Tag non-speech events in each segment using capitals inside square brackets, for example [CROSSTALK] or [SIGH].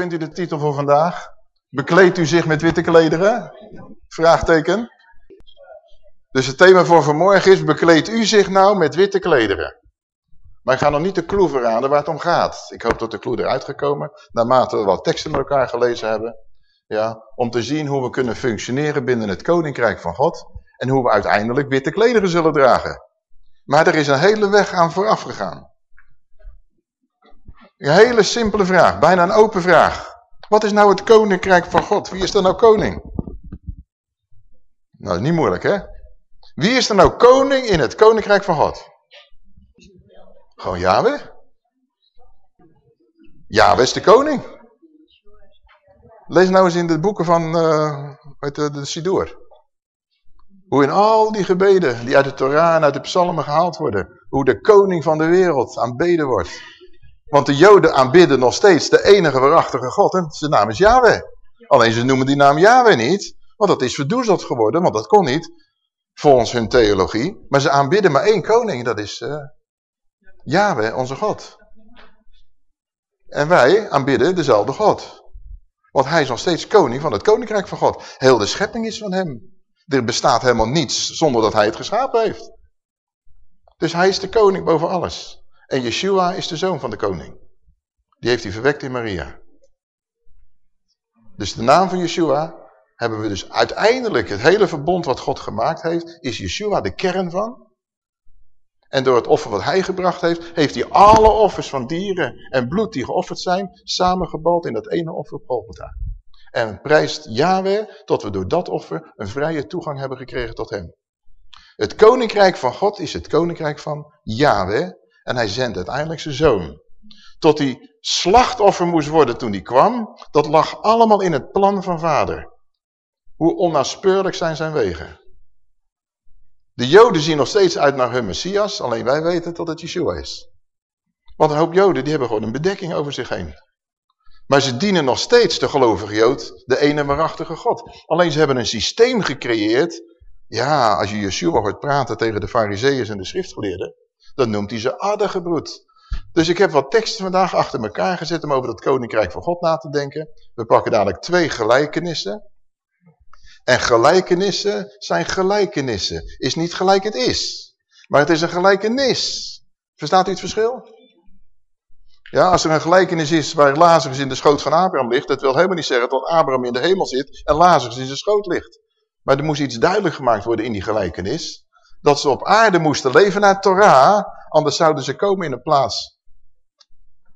Vindt u de titel voor vandaag? Bekleedt u zich met witte klederen? Vraagteken. Dus het thema voor vanmorgen is, bekleedt u zich nou met witte klederen? Maar ik ga nog niet de clue verraden waar het om gaat. Ik hoop dat de clue eruit gekomen, naarmate we wat teksten met elkaar gelezen hebben. Ja, om te zien hoe we kunnen functioneren binnen het koninkrijk van God. En hoe we uiteindelijk witte klederen zullen dragen. Maar er is een hele weg aan vooraf gegaan. Een hele simpele vraag, bijna een open vraag. Wat is nou het koninkrijk van God? Wie is er nou koning? Nou, niet moeilijk hè? Wie is er nou koning in het koninkrijk van God? Gewoon Yahweh. Yahweh is de koning. Lees nou eens in de boeken van uh, de, de Sidoor. Hoe in al die gebeden die uit de Torah en uit de psalmen gehaald worden. Hoe de koning van de wereld aanbeden wordt. Want de joden aanbidden nog steeds de enige waarachtige God. En zijn naam is Yahweh. Alleen ze noemen die naam Yahweh niet. Want dat is verdoezeld geworden. Want dat kon niet. Volgens hun theologie. Maar ze aanbidden maar één koning. Dat is uh, Yahweh, onze God. En wij aanbidden dezelfde God. Want hij is nog steeds koning van het koninkrijk van God. Heel de schepping is van hem. Er bestaat helemaal niets zonder dat hij het geschapen heeft. Dus hij is de koning boven alles. En Yeshua is de zoon van de koning. Die heeft hij verwekt in Maria. Dus de naam van Yeshua hebben we dus uiteindelijk het hele verbond wat God gemaakt heeft, is Yeshua de kern van. En door het offer wat hij gebracht heeft, heeft hij alle offers van dieren en bloed die geofferd zijn, samengebald in dat ene offer op. En prijst Yahweh tot we door dat offer een vrije toegang hebben gekregen tot hem. Het koninkrijk van God is het koninkrijk van Yahweh. En hij zendt uiteindelijk zijn zoon. Tot hij slachtoffer moest worden toen hij kwam. Dat lag allemaal in het plan van vader. Hoe onnaspeurlijk zijn zijn wegen. De joden zien nog steeds uit naar hun Messias. Alleen wij weten dat het Yeshua is. Want een hoop joden die hebben gewoon een bedekking over zich heen. Maar ze dienen nog steeds de gelovige Jood, de ene waarachtige God. Alleen ze hebben een systeem gecreëerd. Ja, als je Yeshua hoort praten tegen de fariseeërs en de schriftgeleerden, dan noemt hij ze addergebroed. Dus ik heb wat teksten vandaag achter elkaar gezet om over dat koninkrijk van God na te denken. We pakken dadelijk twee gelijkenissen. En gelijkenissen zijn gelijkenissen. Is niet gelijk het is. Maar het is een gelijkenis. Verstaat u het verschil? Ja, als er een gelijkenis is waar Lazarus in de schoot van Abraham ligt, dat wil helemaal niet zeggen dat Abraham in de hemel zit en Lazarus in zijn schoot ligt. Maar er moest iets duidelijk gemaakt worden in die gelijkenis. Dat ze op aarde moesten leven naar Torah, anders zouden ze komen in een plaats.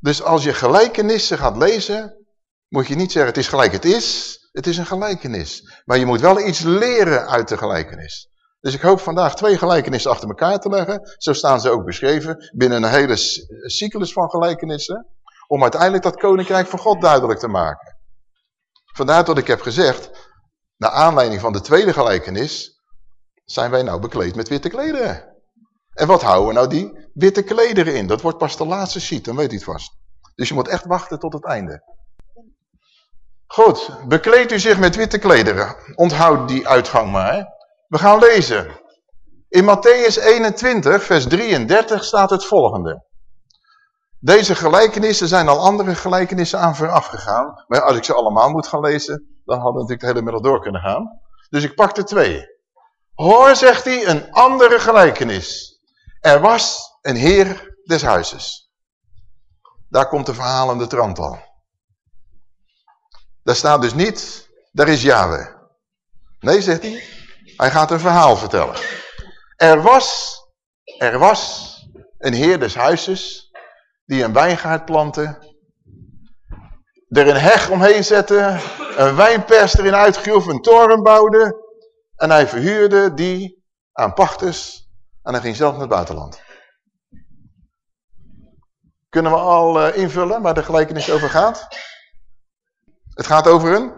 Dus als je gelijkenissen gaat lezen, moet je niet zeggen het is gelijk het is, het is een gelijkenis. Maar je moet wel iets leren uit de gelijkenis. Dus ik hoop vandaag twee gelijkenissen achter elkaar te leggen. Zo staan ze ook beschreven binnen een hele cyclus van gelijkenissen. Om uiteindelijk dat koninkrijk van God duidelijk te maken. Vandaar dat ik heb gezegd, naar aanleiding van de tweede gelijkenis, zijn wij nou bekleed met witte klederen. En wat houden nou die witte klederen in? Dat wordt pas de laatste sheet, dan weet u het vast. Dus je moet echt wachten tot het einde. Goed, bekleed u zich met witte klederen. Onthoud die uitgang maar. We gaan lezen. In Matthäus 21, vers 33 staat het volgende. Deze gelijkenissen zijn al andere gelijkenissen aan vooraf gegaan. Maar als ik ze allemaal moet gaan lezen, dan hadden we natuurlijk de hele middag door kunnen gaan. Dus ik pak er twee. Hoor, zegt hij, een andere gelijkenis. Er was een heer des huizes. Daar komt de verhalende trant al. Daar staat dus niet, daar is Yahweh. Nee, zegt hij, hij gaat een verhaal vertellen. Er was, er was een heer des huizes die een wijngaard plantte, er een heg omheen zette, een wijnpers erin uitgroef, een toren bouwde en hij verhuurde die aan pachters en hij ging zelf naar het buitenland. Kunnen we al uh, invullen waar de gelijkenis over gaat? Het gaat over een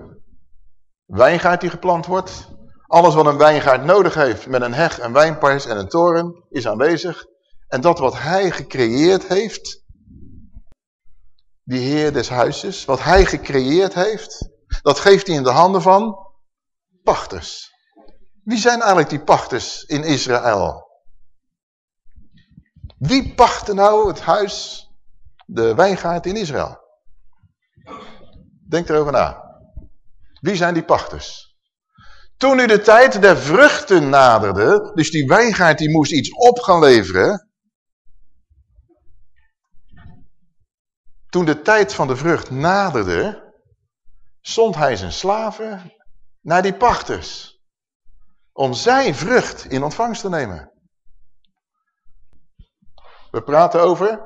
wijngaard die geplant wordt. Alles wat een wijngaard nodig heeft met een heg, een wijnpers en een toren is aanwezig. En dat wat hij gecreëerd heeft, die heer des huizes, wat hij gecreëerd heeft, dat geeft hij in de handen van pachters. Wie zijn eigenlijk die pachters in Israël? Wie pachtte nou het huis, de wijngaard in Israël? Denk erover na. Wie zijn die pachters? Toen nu de tijd der vruchten naderde, dus die wijngaard die moest iets op gaan leveren. Toen de tijd van de vrucht naderde, zond hij zijn slaven naar die pachters. Om zijn vrucht in ontvangst te nemen. We praten over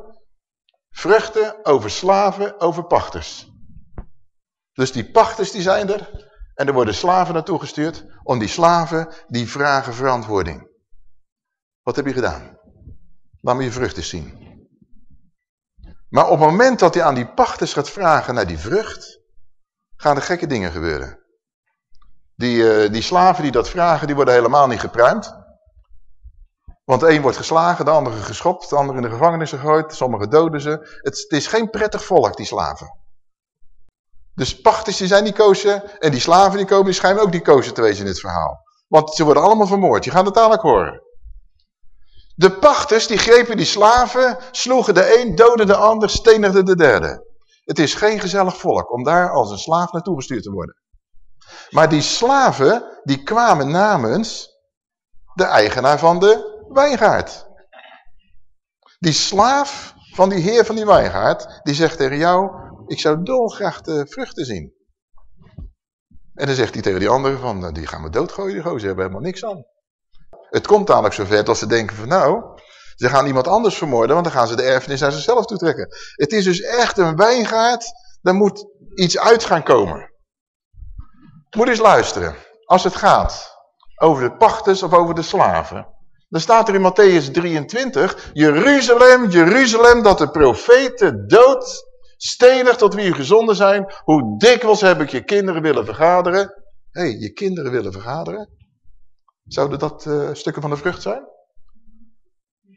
vruchten, over slaven, over pachters. Dus die pachters die zijn er. En er worden slaven naartoe gestuurd. Om die slaven, die vragen verantwoording. Wat heb je gedaan? Laat me je vruchten zien. Maar op het moment dat hij aan die pachters gaat vragen naar die vrucht, gaan er gekke dingen gebeuren. Die, uh, die slaven die dat vragen, die worden helemaal niet gepruimd. Want de een wordt geslagen, de andere geschopt, de andere in de gevangenis gegooid, sommigen doden ze. Het, het is geen prettig volk, die slaven. Dus pachters die zijn die kozen en die slaven die komen, die schijnen ook die kozen te wezen in dit verhaal. Want ze worden allemaal vermoord, je gaat het dadelijk horen. De pachters die grepen die slaven, sloegen de een, doden de ander, stenigden de derde. Het is geen gezellig volk om daar als een slaaf naartoe gestuurd te worden. Maar die slaven, die kwamen namens de eigenaar van de wijngaard. Die slaaf van die heer van die wijngaard, die zegt tegen jou, ik zou dolgraag de vruchten zien. En dan zegt hij tegen die anderen van, die gaan we doodgooien, die gozer, hebben helemaal niks aan. Het komt namelijk zover dat ze denken van nou, ze gaan iemand anders vermoorden, want dan gaan ze de erfenis naar zichzelf toetrekken. Het is dus echt een wijngaard, daar moet iets uit gaan komen. Moet eens luisteren. Als het gaat over de pachters of over de slaven, dan staat er in Matthäus 23, Jeruzalem, Jeruzalem, dat de profeten dood, stenig tot wie u gezonden zijn. Hoe dikwijls heb ik je kinderen willen vergaderen. Hé, hey, je kinderen willen vergaderen? Zouden dat uh, stukken van de vrucht zijn?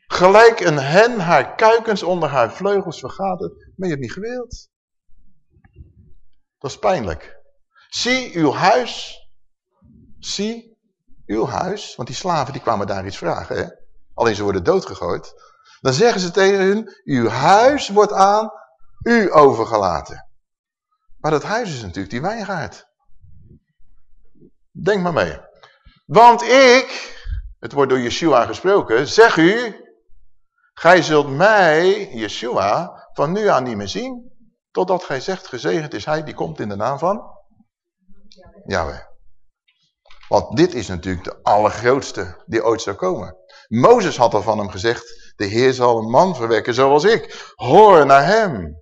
Gelijk een hen haar kuikens onder haar vleugels vergadert, maar je hebt niet gewild. Dat is pijnlijk. Zie uw huis, zie uw huis, want die slaven die kwamen daar iets vragen, hè? alleen ze worden doodgegooid. Dan zeggen ze tegen hun, uw huis wordt aan u overgelaten. Maar dat huis is natuurlijk die wijngaard. Denk maar mee. Want ik, het wordt door Yeshua gesproken, zeg u, gij zult mij, Yeshua, van nu aan niet meer zien, totdat gij zegt, gezegend is hij die komt in de naam van Want dit is natuurlijk de allergrootste die ooit zou komen. Mozes had al van hem gezegd, de Heer zal een man verwekken zoals ik. Hoor naar hem.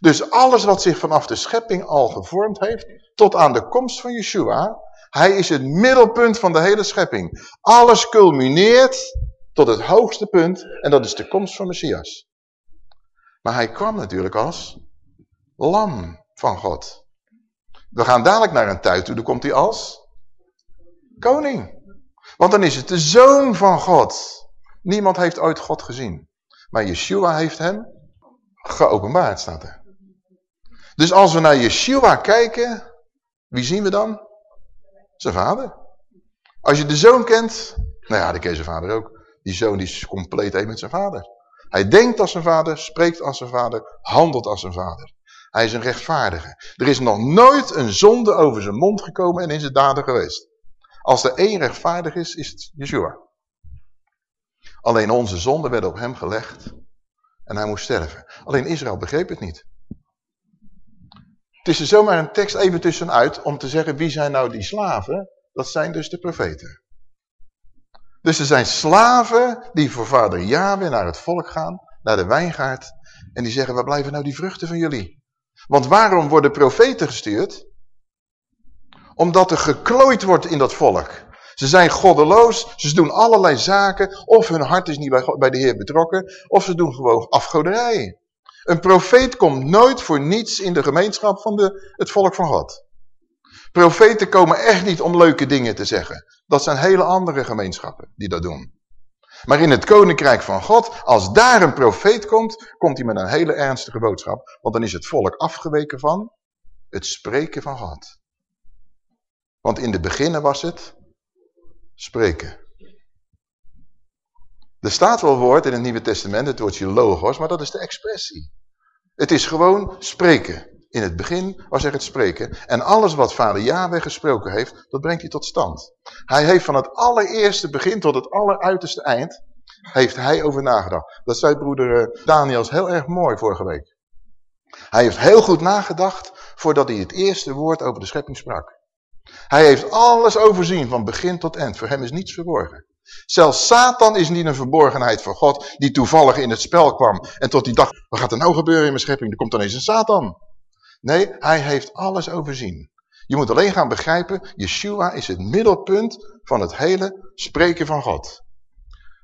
Dus alles wat zich vanaf de schepping al gevormd heeft, tot aan de komst van Yeshua, hij is het middelpunt van de hele schepping. Alles culmineert tot het hoogste punt en dat is de komst van Messias. Maar hij kwam natuurlijk als lam van God. We gaan dadelijk naar een tijd toe, dan komt hij als koning. Want dan is het de zoon van God. Niemand heeft ooit God gezien. Maar Yeshua heeft hem geopenbaard, staat er. Dus als we naar Yeshua kijken, wie zien we dan? Zijn vader. Als je de zoon kent, nou ja, dan ken zijn vader ook. Die zoon die is compleet één met zijn vader. Hij denkt als zijn vader, spreekt als zijn vader, handelt als zijn vader. Hij is een rechtvaardige. Er is nog nooit een zonde over zijn mond gekomen en in zijn daden geweest. Als er één rechtvaardig is, is het Yeshua. Alleen onze zonden werden op hem gelegd en hij moest sterven. Alleen Israël begreep het niet. Het is er zomaar een tekst even tussenuit om te zeggen wie zijn nou die slaven. Dat zijn dus de profeten. Dus er zijn slaven die voor vader Yahweh naar het volk gaan, naar de wijngaard. En die zeggen, waar blijven nou die vruchten van jullie? Want waarom worden profeten gestuurd? Omdat er geklooid wordt in dat volk. Ze zijn goddeloos, ze doen allerlei zaken, of hun hart is niet bij, bij de Heer betrokken, of ze doen gewoon afgoderij. Een profeet komt nooit voor niets in de gemeenschap van de, het volk van God. Profeten komen echt niet om leuke dingen te zeggen. Dat zijn hele andere gemeenschappen die dat doen. Maar in het koninkrijk van God, als daar een profeet komt, komt hij met een hele ernstige boodschap. Want dan is het volk afgeweken van het spreken van God. Want in de beginnen was het spreken. Er staat wel woord in het Nieuwe Testament, het woordje logos, maar dat is de expressie. Het is gewoon spreken. In het begin was er het spreken. En alles wat vader Yahweh gesproken heeft, dat brengt hij tot stand. Hij heeft van het allereerste begin tot het alleruiterste eind, heeft hij over nagedacht. Dat zei broeder eh, Daniels heel erg mooi vorige week. Hij heeft heel goed nagedacht voordat hij het eerste woord over de schepping sprak. Hij heeft alles overzien van begin tot eind. Voor hem is niets verborgen. Zelfs Satan is niet een verborgenheid van God die toevallig in het spel kwam. En tot die dacht, wat gaat er nou gebeuren in mijn schepping? Er komt dan eens een Satan. Nee, hij heeft alles overzien. Je moet alleen gaan begrijpen, Yeshua is het middelpunt van het hele spreken van God.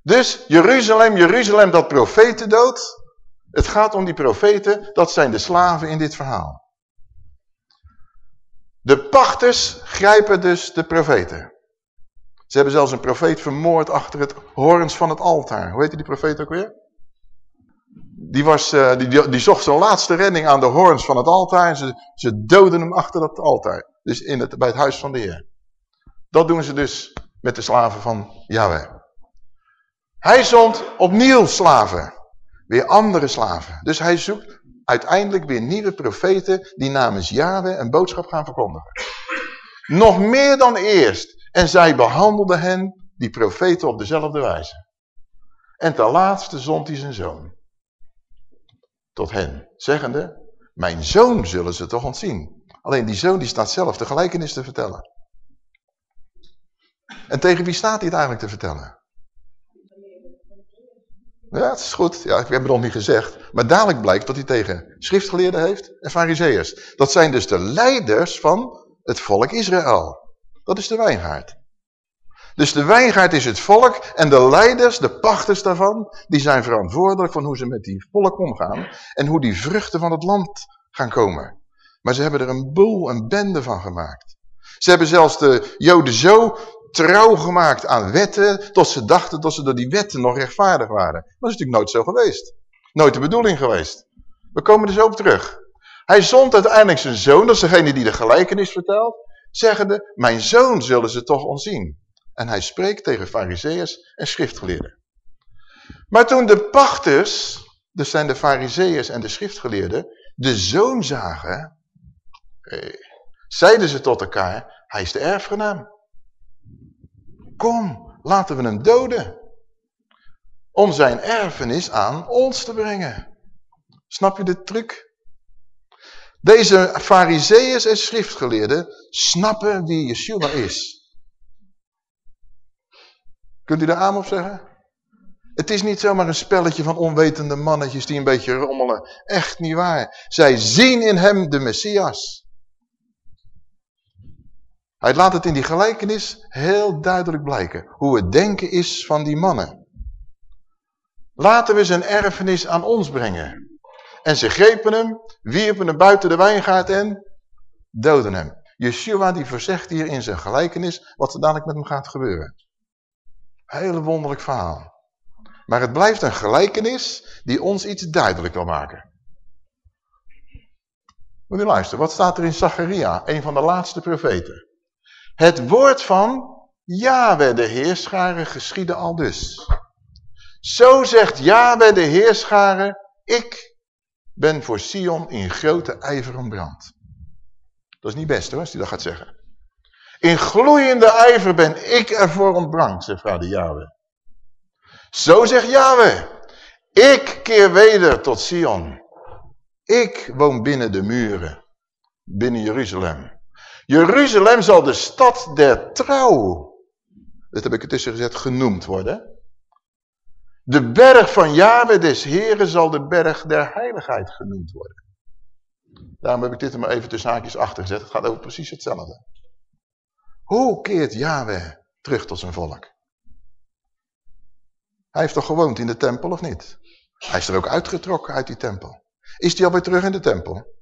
Dus Jeruzalem, Jeruzalem dat profeten dood. Het gaat om die profeten, dat zijn de slaven in dit verhaal. De pachters grijpen dus de profeten. Ze hebben zelfs een profeet vermoord achter het horens van het altaar. Hoe heet die profeet ook weer? Die, was, uh, die, die, zocht zijn laatste redding aan de horens van het altaar. En ze, ze doden hem achter dat altaar. Dus in het, bij het huis van de Heer. Dat doen ze dus met de slaven van Yahweh. Hij zond opnieuw slaven. Weer andere slaven. Dus hij zoekt uiteindelijk weer nieuwe profeten die namens Yahweh een boodschap gaan verkondigen. Nog meer dan eerst. En zij behandelden hen, die profeten, op dezelfde wijze. En ten laatste zond hij zijn zoon. Tot hen, zeggende, mijn zoon zullen ze toch ontzien. Alleen die zoon die staat zelf de gelijkenis te vertellen. En tegen wie staat hij het eigenlijk te vertellen? Ja, het is goed. Ja, ik heb het nog niet gezegd. Maar dadelijk blijkt dat hij tegen schriftgeleerden heeft en fariseeërs. Dat zijn dus de leiders van het volk Israël. Dat is de wijngaard. Dus de wijngaard is het volk en de leiders, de pachters daarvan, die zijn verantwoordelijk van hoe ze met die volk omgaan en hoe die vruchten van het land gaan komen. Maar ze hebben er een boel, een bende van gemaakt. Ze hebben zelfs de joden zo trouw gemaakt aan wetten, tot ze dachten dat ze door die wetten nog rechtvaardig waren. Dat is natuurlijk nooit zo geweest. Nooit de bedoeling geweest. We komen er zo op terug. Hij zond uiteindelijk zijn zoon, dat is degene die de gelijkenis vertelt, zeggende, mijn zoon zullen ze toch ontzien. En hij spreekt tegen fariseeërs en schriftgeleerden. Maar toen de pachters, dus zijn de fariseeërs en de schriftgeleerden, de zoon zagen, eh, zeiden ze tot elkaar, hij is de erfgenaam. Kom, laten we hem doden. Om zijn erfenis aan ons te brengen. Snap je de truc? Deze fariseeërs en schriftgeleerden snappen wie Yeshua is. Kunt u daar aan op zeggen? Het is niet zomaar een spelletje van onwetende mannetjes die een beetje rommelen. Echt niet waar. Zij zien in hem de Messias. Hij laat het in die gelijkenis heel duidelijk blijken. Hoe het denken is van die mannen. Laten we zijn erfenis aan ons brengen. En ze grepen hem, wierpen hem buiten de wijngaard en doden hem. Yeshua die verzegt hier in zijn gelijkenis wat er dadelijk met hem gaat gebeuren. Hele wonderlijk verhaal. Maar het blijft een gelijkenis die ons iets duidelijk wil maken. Moet u luisteren, wat staat er in Zacharia, een van de laatste profeten? Het woord van Yahweh de Heerscharen geschieden al dus. Zo zegt Yahweh de Heerscharen, ik ben voor Sion in grote ijver brand. Dat is niet best hoor, als hij dat gaat zeggen. In gloeiende ijver ben ik ervoor ontbrand, zegt vader Yahweh. Zo zegt Yahweh, ik keer weder tot Sion. Ik woon binnen de muren, binnen Jeruzalem. Jeruzalem zal de stad der trouw, dat heb ik ertussen gezet, genoemd worden. De berg van Yahweh des Heren zal de berg der heiligheid genoemd worden. Daarom heb ik dit er maar even tussen haakjes achter gezet. Het gaat over precies hetzelfde. Hoe keert Yahweh terug tot zijn volk? Hij heeft toch gewoond in de tempel of niet? Hij is er ook uitgetrokken uit die tempel. Is hij alweer terug in de tempel?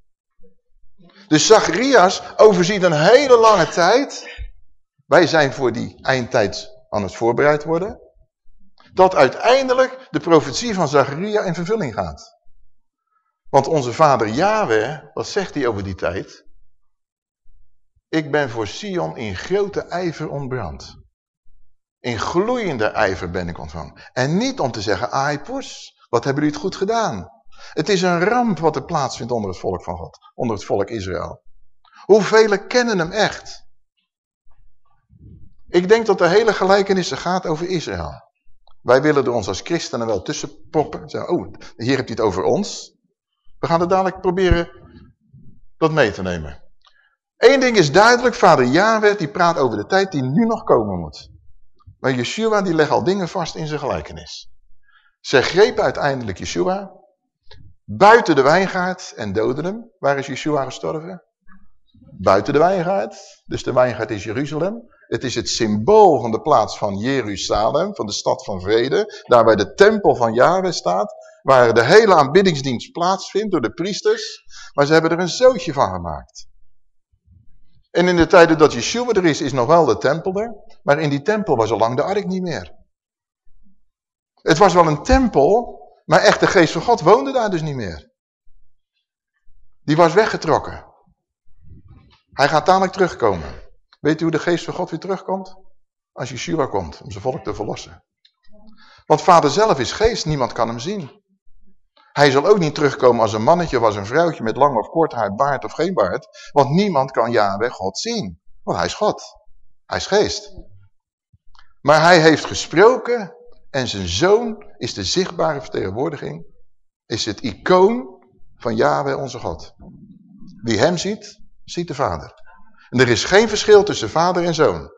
Dus Zacharias overziet een hele lange tijd. Wij zijn voor die eindtijd aan het voorbereid worden. Dat uiteindelijk de profetie van Zacharia in vervulling gaat. Want onze vader Yahweh, wat zegt hij over die tijd? Ik ben voor Sion in grote ijver ontbrand. In gloeiende ijver ben ik ontvangen. En niet om te zeggen, ai poes, wat hebben jullie het goed gedaan. Het is een ramp wat er plaatsvindt onder het volk van God. Onder het volk Israël. Hoeveel kennen hem echt? Ik denk dat de hele gelijkenis gaat over Israël. Wij willen er ons als christenen wel tussen poppen. Zeggen, oh, hier hebt hij het over ons. We gaan het dadelijk proberen dat mee te nemen. Eén ding is duidelijk, vader Yahweh die praat over de tijd die nu nog komen moet. Maar Yeshua die legt al dingen vast in zijn gelijkenis. Zij grepen uiteindelijk Yeshua buiten de wijngaard en doden hem. Waar is Yeshua gestorven? Buiten de wijngaard. Dus de wijngaard is Jeruzalem. Het is het symbool van de plaats van Jeruzalem, van de stad van vrede. Daar waar de tempel van Yahweh staat. Waar de hele aanbiddingsdienst plaatsvindt door de priesters. Maar ze hebben er een zootje van gemaakt. En in de tijden dat Yeshua er is, is nog wel de tempel er. Maar in die tempel was al lang de ark niet meer. Het was wel een tempel, maar echt de geest van God woonde daar dus niet meer. Die was weggetrokken. Hij gaat dadelijk terugkomen. Weet u hoe de geest van God weer terugkomt? Als Yeshua komt, om zijn volk te verlossen. Want vader zelf is geest, niemand kan hem zien. Hij zal ook niet terugkomen als een mannetje of als een vrouwtje met lang of kort haar, baard of geen baard. Want niemand kan Yahweh God zien. Want hij is God. Hij is geest. Maar hij heeft gesproken en zijn zoon is de zichtbare vertegenwoordiging. Is het icoon van Yahweh onze God. Wie hem ziet, ziet de vader. En er is geen verschil tussen vader en zoon.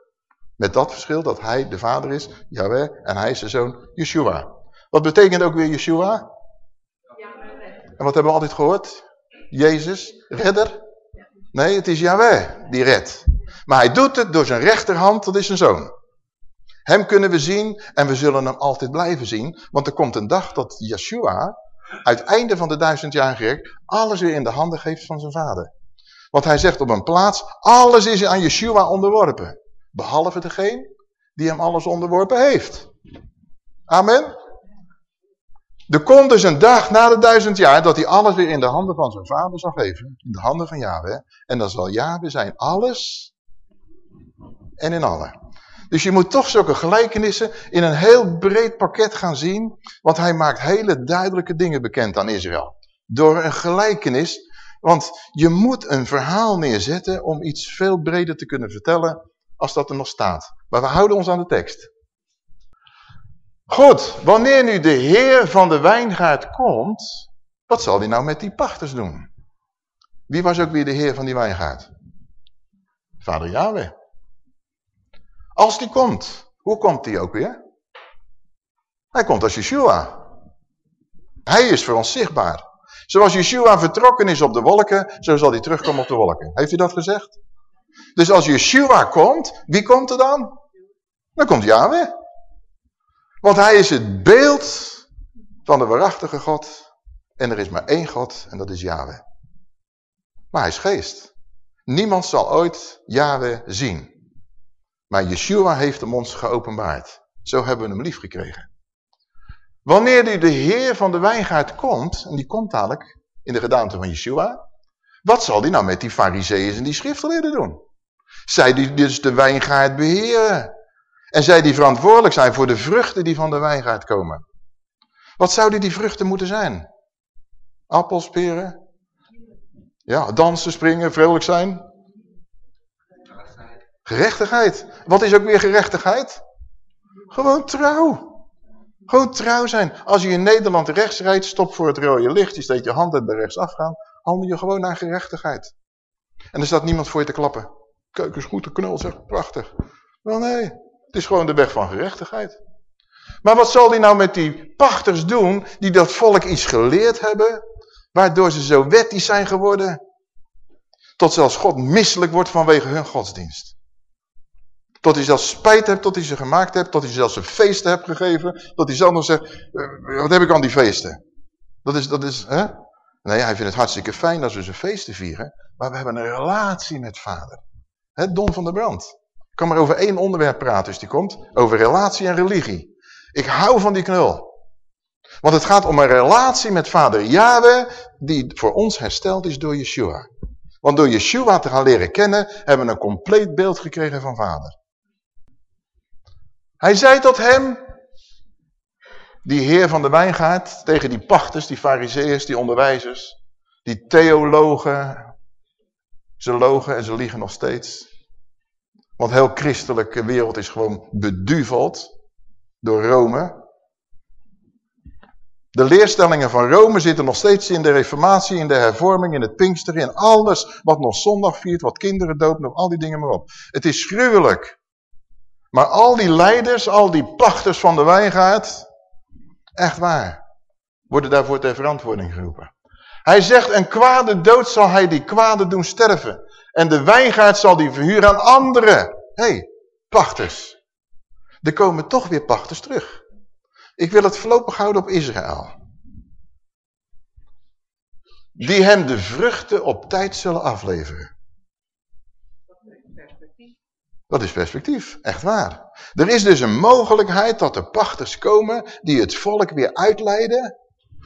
Met dat verschil dat hij de vader is, Yahweh, en hij is de zoon, Yeshua. Wat betekent ook weer Yeshua? En wat hebben we altijd gehoord? Jezus, redder? Nee, het is Yahweh die redt. Maar hij doet het door zijn rechterhand, dat is zijn zoon. Hem kunnen we zien en we zullen hem altijd blijven zien. Want er komt een dag dat Yeshua, uit einde van de duizend jaar gerekt, alles weer in de handen geeft van zijn vader. Want hij zegt op een plaats, alles is aan Yeshua onderworpen. Behalve degene die hem alles onderworpen heeft. Amen. Er komt dus een dag na de duizend jaar dat hij alles weer in de handen van zijn vader zal geven. In de handen van Yahweh. En dan zal Yahweh zijn alles en in alle. Dus je moet toch zulke gelijkenissen in een heel breed pakket gaan zien. Want hij maakt hele duidelijke dingen bekend aan Israël. Door een gelijkenis. Want je moet een verhaal neerzetten om iets veel breder te kunnen vertellen als dat er nog staat. Maar we houden ons aan de tekst. Goed, wanneer nu de heer van de wijngaard komt, wat zal hij nou met die pachters doen? Wie was ook weer de heer van die wijngaard? Vader Yahweh. Als die komt, hoe komt die ook weer? Hij komt als Yeshua. Hij is voor ons zichtbaar. Zoals Yeshua vertrokken is op de wolken, zo zal hij terugkomen op de wolken. Heeft u dat gezegd? Dus als Yeshua komt, wie komt er dan? Dan komt Yahweh. Want hij is het beeld van de waarachtige God. En er is maar één God en dat is Yahweh. Maar hij is geest. Niemand zal ooit Yahweh zien. Maar Yeshua heeft hem ons geopenbaard. Zo hebben we hem lief gekregen. Wanneer nu de Heer van de wijngaard komt, en die komt dadelijk in de gedaante van Yeshua, wat zal die nou met die fariseeën en die schriftgeleerden doen? Zij die dus de wijngaard beheren. En zij die verantwoordelijk zijn voor de vruchten die van de wijngaard komen. Wat zouden die vruchten moeten zijn? Appels, peren? Ja, dansen, springen, vrolijk zijn? Gerechtigheid. Wat is ook weer gerechtigheid? Gewoon trouw. Gewoon trouw zijn. Als je in Nederland rechts rijdt, stop voor het rode licht, je steekt je handen bij rechts afgaan, handel je gewoon naar gerechtigheid. En er staat niemand voor je te klappen. Keuken is goed, de knul zegt, prachtig. Wel nee, het is gewoon de weg van gerechtigheid. Maar wat zal hij nou met die pachters doen, die dat volk iets geleerd hebben, waardoor ze zo wettig zijn geworden, tot zelfs God misselijk wordt vanwege hun godsdienst. Tot hij zelfs spijt hebt tot hij ze gemaakt hebt. Tot hij zelfs een feesten hebt gegeven. Tot hij zelf nog zegt, eh, wat heb ik aan die feesten? Dat is, dat is, hè? Nee, hij vindt het hartstikke fijn dat we zijn feesten vieren. Maar we hebben een relatie met vader. Hè, Don van der Brand. Kan maar over één onderwerp praten als die komt. Over relatie en religie. Ik hou van die knul. Want het gaat om een relatie met vader Yahweh. Die voor ons hersteld is door Yeshua. Want door Yeshua te gaan leren kennen. Hebben we een compleet beeld gekregen van vader. Hij zei tot hem, die heer van de wijngaard tegen die pachters, die fariseeërs, die onderwijzers, die theologen. Ze logen en ze liegen nog steeds. Want heel christelijke wereld is gewoon beduveld door Rome. De leerstellingen van Rome zitten nog steeds in de reformatie, in de hervorming, in het pinkster, in alles wat nog zondag viert, wat kinderen dopen, nog al die dingen maar op. Het is gruwelijk. Maar al die leiders, al die pachters van de wijngaard, echt waar, worden daarvoor ter verantwoording geroepen. Hij zegt, een kwade dood zal hij die kwade doen sterven. En de wijngaard zal die verhuren aan anderen. Hey, pachters. Er komen toch weer pachters terug. Ik wil het voorlopig houden op Israël. Die hem de vruchten op tijd zullen afleveren. Dat is perspectief, echt waar. Er is dus een mogelijkheid dat er pachters komen die het volk weer uitleiden,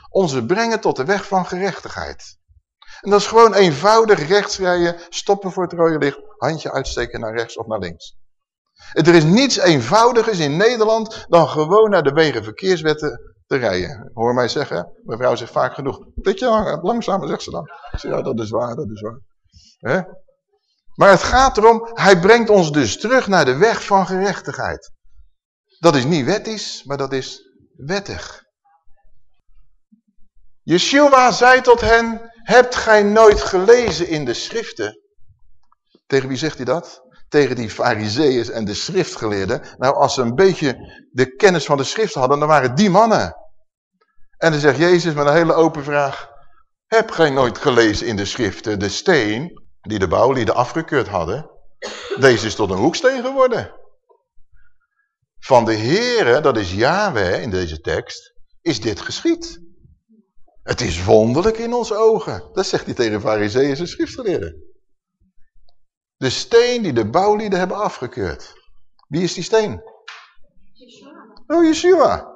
ons brengen tot de weg van gerechtigheid. En dat is gewoon eenvoudig rechts rijden, stoppen voor het rode licht, handje uitsteken naar rechts of naar links. Er is niets eenvoudigers in Nederland dan gewoon naar de wegenverkeerswetten te rijden. Hoor mij zeggen, mevrouw zegt vaak genoeg, beetje langzamer zegt ze dan. Ja, dat is waar, dat is waar. Maar het gaat erom, hij brengt ons dus terug naar de weg van gerechtigheid. Dat is niet wettisch, maar dat is wettig. Yeshua zei tot hen, hebt gij nooit gelezen in de schriften? Tegen wie zegt hij dat? Tegen die fariseeërs en de schriftgeleerden. Nou, als ze een beetje de kennis van de schrift hadden, dan waren die mannen. En dan zegt Jezus met een hele open vraag. Heb gij nooit gelezen in de schriften de steen die de bouwlieden afgekeurd hadden? Deze is tot een hoeksteen geworden. Van de Heere, dat is Yahweh in deze tekst, is dit geschied. Het is wonderlijk in onze ogen. Dat zegt hij tegen fariseeën en schriftgeleerden. De steen die de bouwlieden hebben afgekeurd. Wie is die steen? Oh, Yeshua.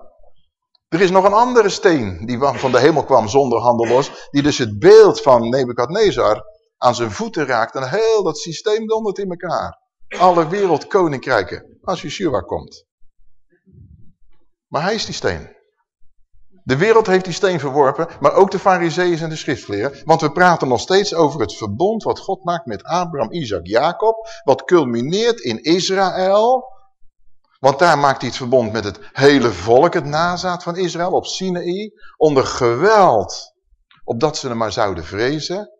Er is nog een andere steen die van de hemel kwam zonder handel los. Die dus het beeld van Nebukadnezar aan zijn voeten raakt. En heel dat systeem dondert in elkaar. Alle wereldkoninkrijken. Als Yeshua komt. Maar hij is die steen. De wereld heeft die steen verworpen, maar ook de fariseeën en de schriftleer. Want we praten nog steeds over het verbond wat God maakt met Abraham, Isaac, Jacob. Wat culmineert in Israël. Want daar maakt hij het verbond met het hele volk, het nazaat van Israël, op Sinaï. Onder geweld, opdat ze er maar zouden vrezen.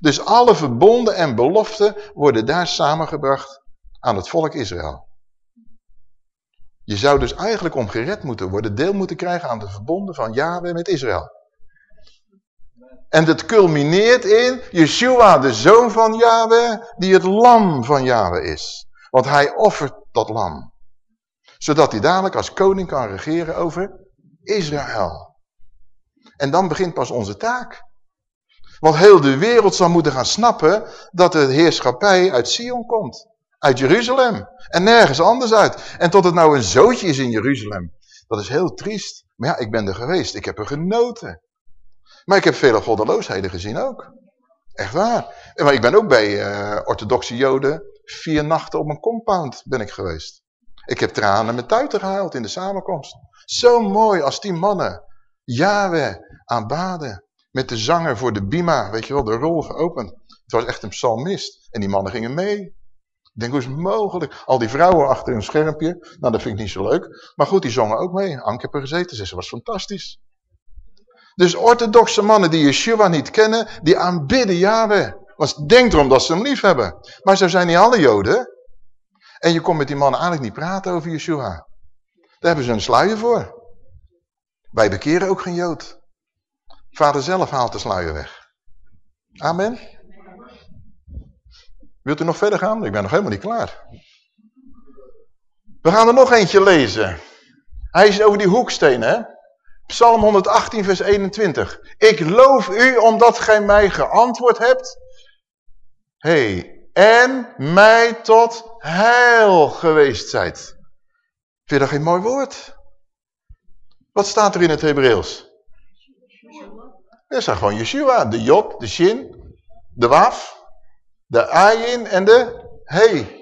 Dus alle verbonden en beloften worden daar samengebracht aan het volk Israël. Je zou dus eigenlijk om gered moeten worden, deel moeten krijgen aan de verbonden van Yahweh met Israël. En dat culmineert in Yeshua, de zoon van Yahweh, die het lam van Yahweh is. Want hij offert dat lam. Zodat hij dadelijk als koning kan regeren over Israël. En dan begint pas onze taak. Want heel de wereld zal moeten gaan snappen dat de heerschappij uit Sion komt. Uit Jeruzalem. En nergens anders uit. En tot het nou een zootje is in Jeruzalem. Dat is heel triest. Maar ja, ik ben er geweest. Ik heb er genoten. Maar ik heb vele goddeloosheden gezien ook. Echt waar. Maar ik ben ook bij uh, orthodoxe joden vier nachten op een compound ben ik geweest. Ik heb tranen met tuiten gehuild in de samenkomst. Zo mooi als die mannen Yahweh aanbaden. Met de zanger voor de bima, weet je wel, de rol geopend. Het was echt een psalmist. En die mannen gingen mee. Denk, hoe is het mogelijk? Al die vrouwen achter een schermpje. Nou, dat vind ik niet zo leuk. Maar goed, die zongen ook mee. Anke heb er gezeten. Ze was fantastisch. Dus orthodoxe mannen die Yeshua niet kennen, die aanbidden Yahweh. Want denk erom dat ze hem lief hebben. Maar zo zijn niet alle joden. En je komt met die mannen eigenlijk niet praten over Yeshua. Daar hebben ze een sluier voor. Wij bekeren ook geen jood. Vader zelf haalt de sluier weg. Amen. Wilt u nog verder gaan? Ik ben nog helemaal niet klaar. We gaan er nog eentje lezen. Hij is over die hoeksteen, hè? Psalm 118, vers 21. Ik loof u omdat gij mij geantwoord hebt. hey, en mij tot heil geweest zijt. Vind je dat geen mooi woord? Wat staat er in het Hebreeuws? Er staat gewoon Yeshua, de Jod, de Shin, de Waf de ayin en de he.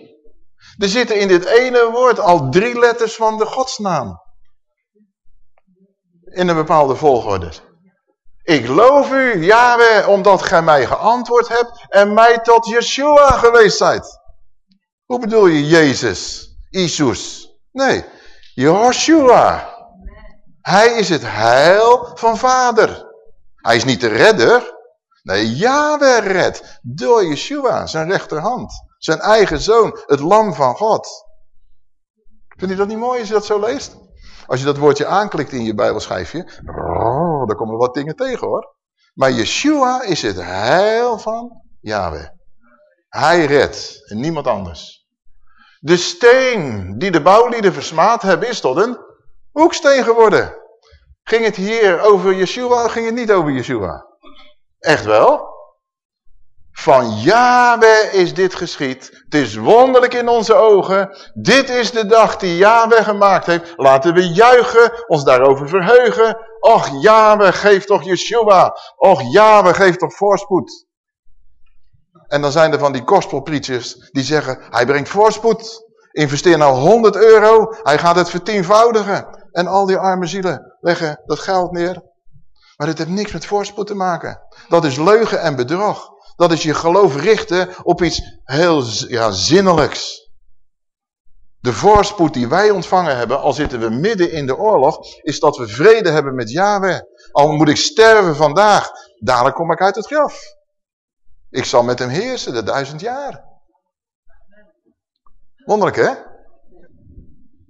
Er zitten in dit ene woord al drie letters van de godsnaam. In een bepaalde volgorde. Ik loof u, Yahweh, omdat gij mij geantwoord hebt en mij tot Yeshua geweest zijt. Hoe bedoel je Jezus, Isus? Nee, Joshua. Hij is het heil van vader. Hij is niet de redder. Nee, Yahweh redt door Yeshua, zijn rechterhand. Zijn eigen zoon, het lam van God. Vind je dat niet mooi als je dat zo leest? Als je dat woordje aanklikt in je bijbelschijfje, oh, dan komen er wat dingen tegen hoor. Maar Yeshua is het heil van Yahweh. Hij redt en niemand anders. De steen die de bouwlieden versmaad hebben is tot een hoeksteen geworden. Ging het hier over Yeshua ging het niet over Yeshua? Echt wel? Van Yahweh is dit geschied. Het is wonderlijk in onze ogen. Dit is de dag die Yahweh gemaakt heeft. Laten we juichen, ons daarover verheugen. Och Yahweh, geef toch Yeshua. Och Yahweh, geef toch voorspoed. En dan zijn er van die gospelpreachers die zeggen, hij brengt voorspoed. Investeer nou 100 euro, hij gaat het vertienvoudigen. En al die arme zielen leggen dat geld neer. Maar dit heeft niks met voorspoed te maken. Dat is leugen en bedrog. Dat is je geloof richten op iets heel ja, zinnelijks. De voorspoed die wij ontvangen hebben, al zitten we midden in de oorlog, is dat we vrede hebben met Yahweh. Al moet ik sterven vandaag, dadelijk kom ik uit het graf. Ik zal met hem heersen de duizend jaar. Wonderlijk hè?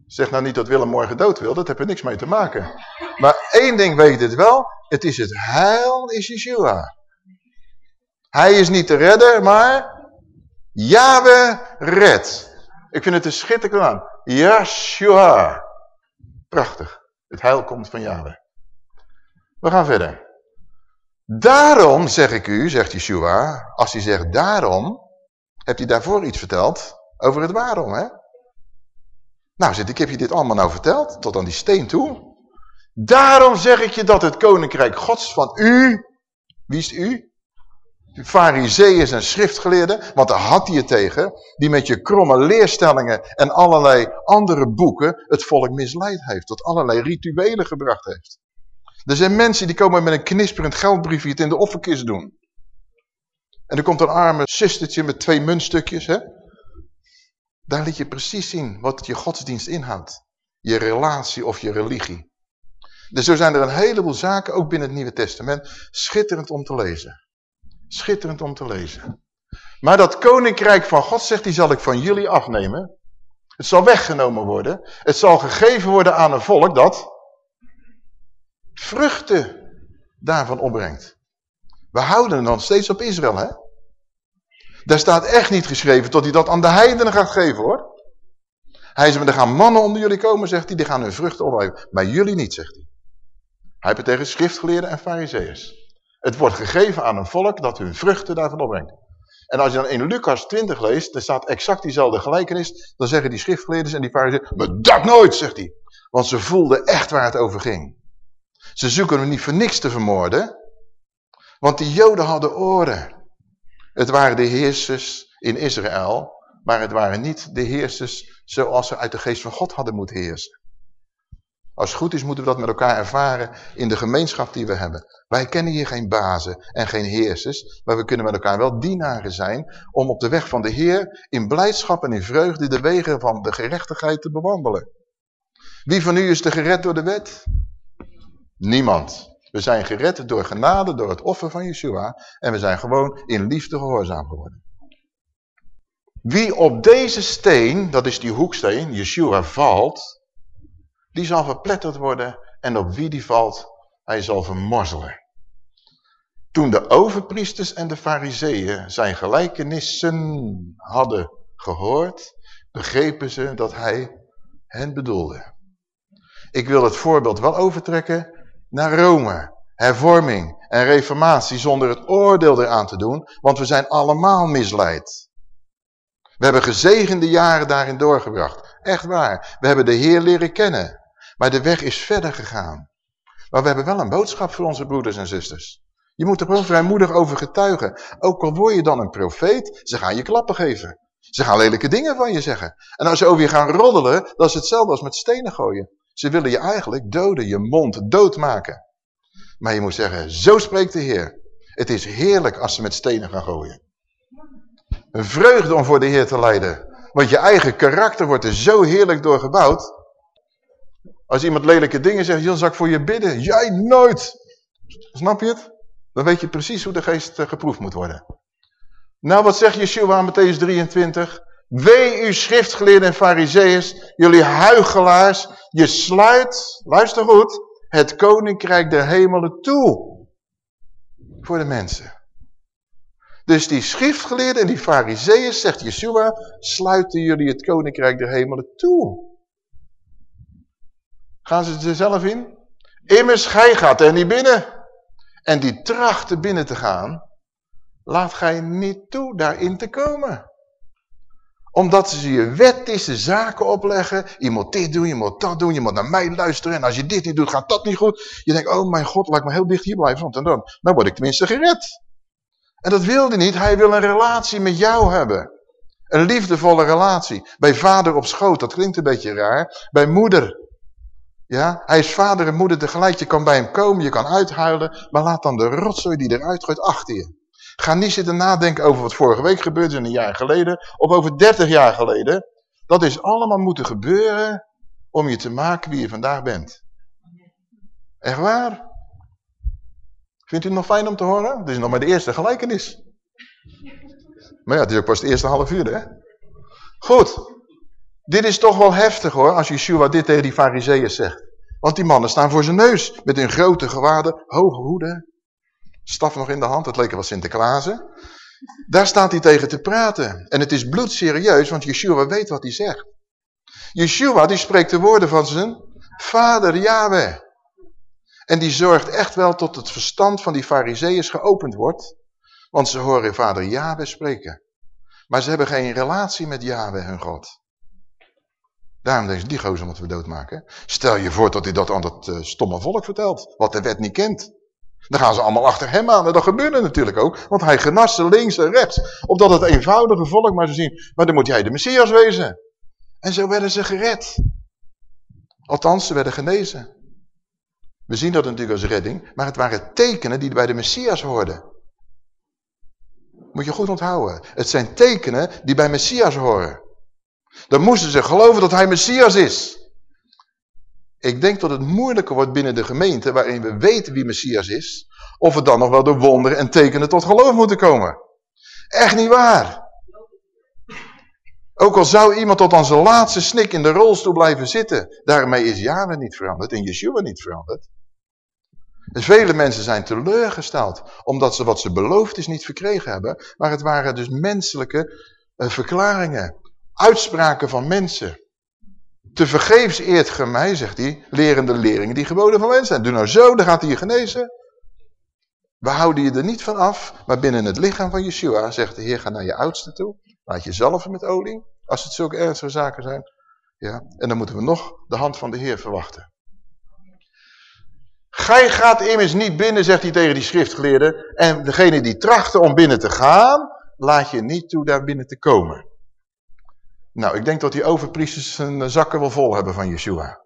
Zeg nou niet dat Willem morgen dood wil, dat heeft er niks mee te maken. Maar één ding weet het wel, het is het heil is Yeshua. Hij is niet de redder, maar Yahweh red. Ik vind het een schitterende naam. Yeshua. Prachtig. Het heil komt van Yahweh. We gaan verder. Daarom zeg ik u, zegt Yeshua, als hij zegt daarom, hebt hij daarvoor iets verteld over het waarom, hè? Nou, zit, ik heb je dit allemaal nou verteld, tot aan die steen toe. Daarom zeg ik je dat het koninkrijk gods van u, wie is u? Fariseeën en schriftgeleerden, want daar had hij het tegen, die met je kromme leerstellingen en allerlei andere boeken het volk misleid heeft, tot allerlei rituelen gebracht heeft. Er zijn mensen die komen met een knisperend geldbriefje het in de offerkist doen. En er komt een arme zustertje met twee muntstukjes. Hè? Daar liet je precies zien wat je godsdienst inhoudt. Je relatie of je religie. Dus zo zijn er een heleboel zaken, ook binnen het Nieuwe Testament, schitterend om te lezen. Schitterend om te lezen. Maar dat koninkrijk van God, zegt hij, zal ik van jullie afnemen. Het zal weggenomen worden. Het zal gegeven worden aan een volk dat vruchten daarvan opbrengt. We houden dan steeds op Israël, hè? Daar staat echt niet geschreven tot hij dat aan de heidenen gaat geven, hoor. Hij zegt, er gaan mannen onder jullie komen, zegt hij, die gaan hun vruchten opbrengen. Maar jullie niet, zegt hij. Hij heeft het tegen schriftgeleerden en fariseeërs. Het wordt gegeven aan een volk dat hun vruchten daarvan opbrengt. En als je dan in Lucas 20 leest, er staat exact diezelfde gelijkenis, dan zeggen die schriftgeleerders en die fariseeërs, maar dat nooit, zegt hij. Want ze voelden echt waar het over ging. Ze zoeken hem niet voor niks te vermoorden, want die joden hadden oren. Het waren de heersers in Israël, maar het waren niet de heersers zoals ze uit de geest van God hadden moeten heersen. Als het goed is moeten we dat met elkaar ervaren in de gemeenschap die we hebben. Wij kennen hier geen bazen en geen heersers, maar we kunnen met elkaar wel dienaren zijn om op de weg van de Heer in blijdschap en in vreugde de wegen van de gerechtigheid te bewandelen. Wie van u is er gered door de wet? Niemand. We zijn gered door genade, door het offer van Yeshua en we zijn gewoon in liefde gehoorzaam geworden. Wie op deze steen, dat is die hoeksteen, Yeshua valt, die zal verpletterd worden en op wie die valt, hij zal vermorzelen. Toen de overpriesters en de fariseeën zijn gelijkenissen hadden gehoord, begrepen ze dat hij hen bedoelde. Ik wil het voorbeeld wel overtrekken naar Rome, hervorming en reformatie zonder het oordeel eraan te doen, want we zijn allemaal misleid. We hebben gezegende jaren daarin doorgebracht. Echt waar. We hebben de Heer leren kennen. Maar de weg is verder gegaan. Maar we hebben wel een boodschap voor onze broeders en zusters. Je moet er wel vrijmoedig over getuigen. Ook al word je dan een profeet, ze gaan je klappen geven. Ze gaan lelijke dingen van je zeggen. En als ze over je gaan roddelen, dat is hetzelfde als met stenen gooien. Ze willen je eigenlijk doden, je mond doodmaken. Maar je moet zeggen, zo spreekt de Heer. Het is heerlijk als ze met stenen gaan gooien. Een vreugde om voor de Heer te lijden. Want je eigen karakter wordt er zo heerlijk door gebouwd. Als iemand lelijke dingen zegt, dan zal ik voor je bidden. Jij nooit. Snap je het? Dan weet je precies hoe de geest eh, geproefd moet worden. Nou, wat zegt Yeshua aan Matthäus 23? Wee u schriftgeleerden en fariseeërs, jullie huigelaars. Je sluit, luister goed, het koninkrijk der hemelen toe. Voor de mensen. Dus die schriftgeleerden en die fariseeën, zegt Yeshua, sluiten jullie het koninkrijk der hemelen toe. Gaan ze er zelf in? Immers, gij gaat er niet binnen. En die trachten binnen te gaan, laat gij niet toe daarin te komen. Omdat ze je wettische zaken opleggen. Je moet dit doen, je moet dat doen, je moet naar mij luisteren. En als je dit niet doet, gaat dat niet goed. Je denkt, oh mijn God, laat ik maar heel dicht hier blijven. Want dan, dan word ik tenminste gered. En dat wilde niet. Hij wil een relatie met jou hebben. Een liefdevolle relatie. Bij vader op schoot, dat klinkt een beetje raar. Bij moeder. Ja, hij is vader en moeder tegelijk. Je kan bij hem komen, je kan uithuilen. Maar laat dan de rotzooi die eruit gooit achter je. Ga niet zitten nadenken over wat vorige week gebeurde, een jaar geleden. Of over 30 jaar geleden. Dat is allemaal moeten gebeuren om je te maken wie je vandaag bent. Echt waar? Vindt u het nog fijn om te horen? Het is nog maar de eerste gelijkenis. Maar ja, het is ook pas het eerste half uur, hè? Goed. Dit is toch wel heftig, hoor, als Yeshua dit tegen die fariseeën zegt. Want die mannen staan voor zijn neus, met hun grote gewaden, hoge hoeden. Staf nog in de hand, het leek wel Sinterklaasen. Daar staat hij tegen te praten. En het is bloedserieus, want Yeshua weet wat hij zegt. Yeshua, die spreekt de woorden van zijn vader Yahweh. En die zorgt echt wel tot het verstand van die fariseeërs geopend wordt. Want ze horen vader Yahweh spreken. Maar ze hebben geen relatie met Yahweh, hun God. Daarom denken ze, die gozer moeten we doodmaken. Stel je voor dat hij dat aan dat uh, stomme volk vertelt. Wat de wet niet kent. Dan gaan ze allemaal achter hem aan. En dat gebeurde natuurlijk ook. Want hij genast ze links en rechts. Opdat het eenvoudige volk maar zo zien. Maar dan moet jij de Messias wezen. En zo werden ze gered. Althans, ze werden genezen. We zien dat natuurlijk als redding, maar het waren tekenen die bij de Messias hoorden. Moet je goed onthouden. Het zijn tekenen die bij Messias horen. Dan moesten ze geloven dat hij Messias is. Ik denk dat het moeilijker wordt binnen de gemeente, waarin we weten wie Messias is, of we dan nog wel door wonderen en tekenen tot geloof moeten komen. Echt niet waar. Ook al zou iemand tot aan zijn laatste snik in de rolstoel blijven zitten, daarmee is Yahweh niet veranderd en Yeshua niet veranderd. Dus vele mensen zijn teleurgesteld, omdat ze wat ze beloofd is niet verkregen hebben. Maar het waren dus menselijke uh, verklaringen, uitspraken van mensen. Te vergeefs eert ge mij, zegt hij, lerende leringen die geboden van mensen zijn. Doe nou zo, dan gaat hij je genezen. We houden je er niet van af, maar binnen het lichaam van Yeshua zegt de Heer, ga naar je oudste toe. Laat je zalven met olie, als het zulke ernstige zaken zijn. Ja, en dan moeten we nog de hand van de Heer verwachten. Gij gaat immers niet binnen, zegt hij tegen die schriftgeleerden. En degene die trachten om binnen te gaan, laat je niet toe daar binnen te komen. Nou, ik denk dat die overpriesters hun zakken wel vol hebben van Yeshua.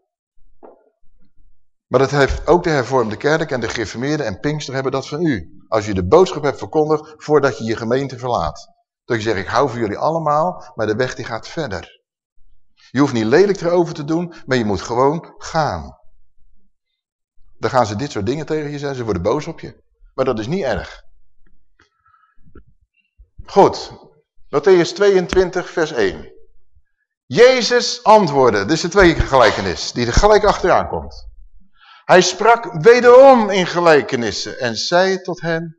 Maar dat heeft ook de hervormde kerk en de gereformeerden en Pinkster hebben dat van u. Als je de boodschap hebt verkondigd voordat je je gemeente verlaat. Dat je zegt, ik hou voor jullie allemaal, maar de weg die gaat verder. Je hoeft niet lelijk erover te doen, maar je moet gewoon gaan. Dan gaan ze dit soort dingen tegen je zeggen. Ze worden boos op je. Maar dat is niet erg. Goed. Matthäus 22 vers 1. Jezus antwoordde. Is de tweede gelijkenis die er gelijk achteraan komt. Hij sprak wederom in gelijkenissen en zei tot hen.